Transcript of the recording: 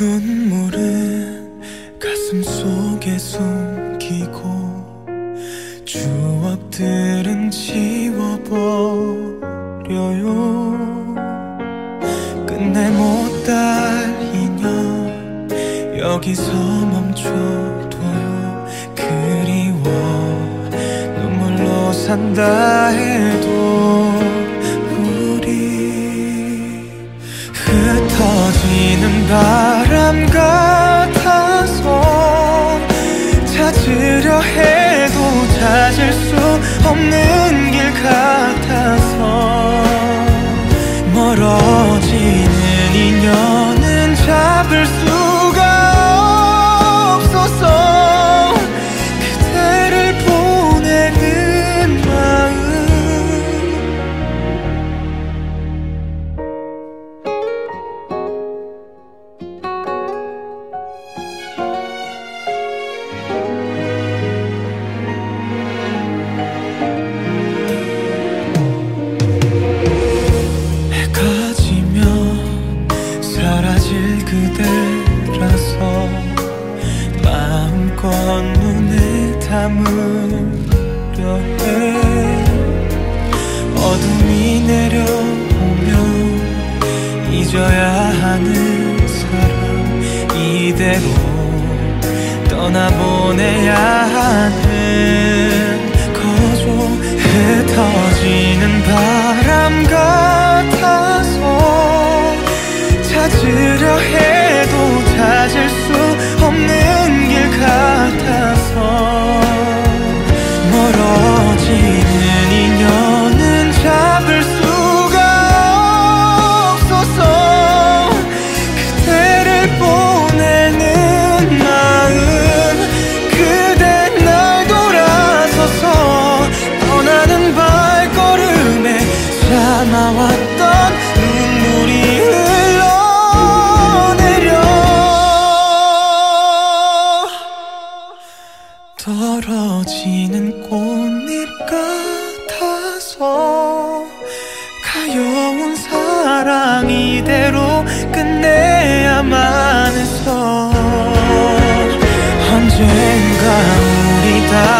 눈물은 가슴 속에 숨기고 추억들은 지워버려요. 끝내 못 달리면 여기서 멈춰둬요. 그리워 눈물로 산다 해도 인 담으려 해. 어둠이 내려오면 잊어야 하는 사람 이대로 떠나보내야 하는 거죠. 흩어지 떨어지는 꽃잎 같아서 가여운 사랑 이대로 끝내야만 해서 언젠가 우리 다